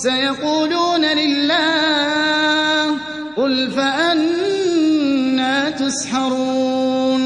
سَيَقُولُونَ لِلَّهِ ۚ قُلْ فأنا تُسْحَرُونَ